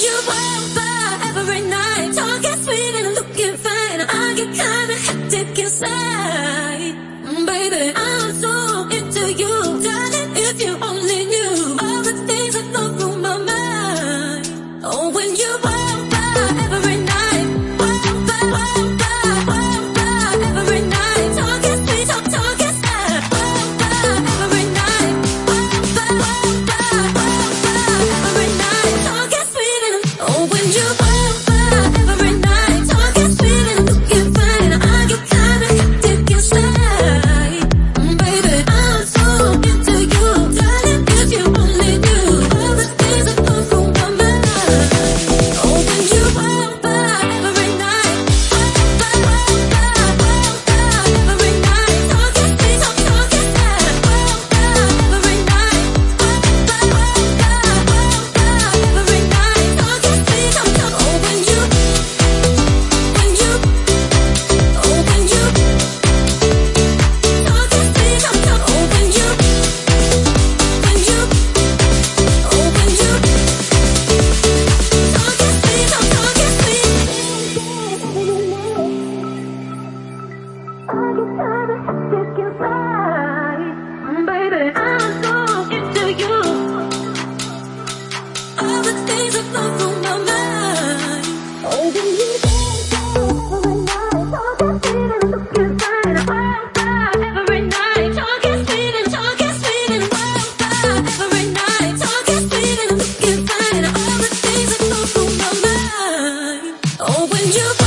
you walk you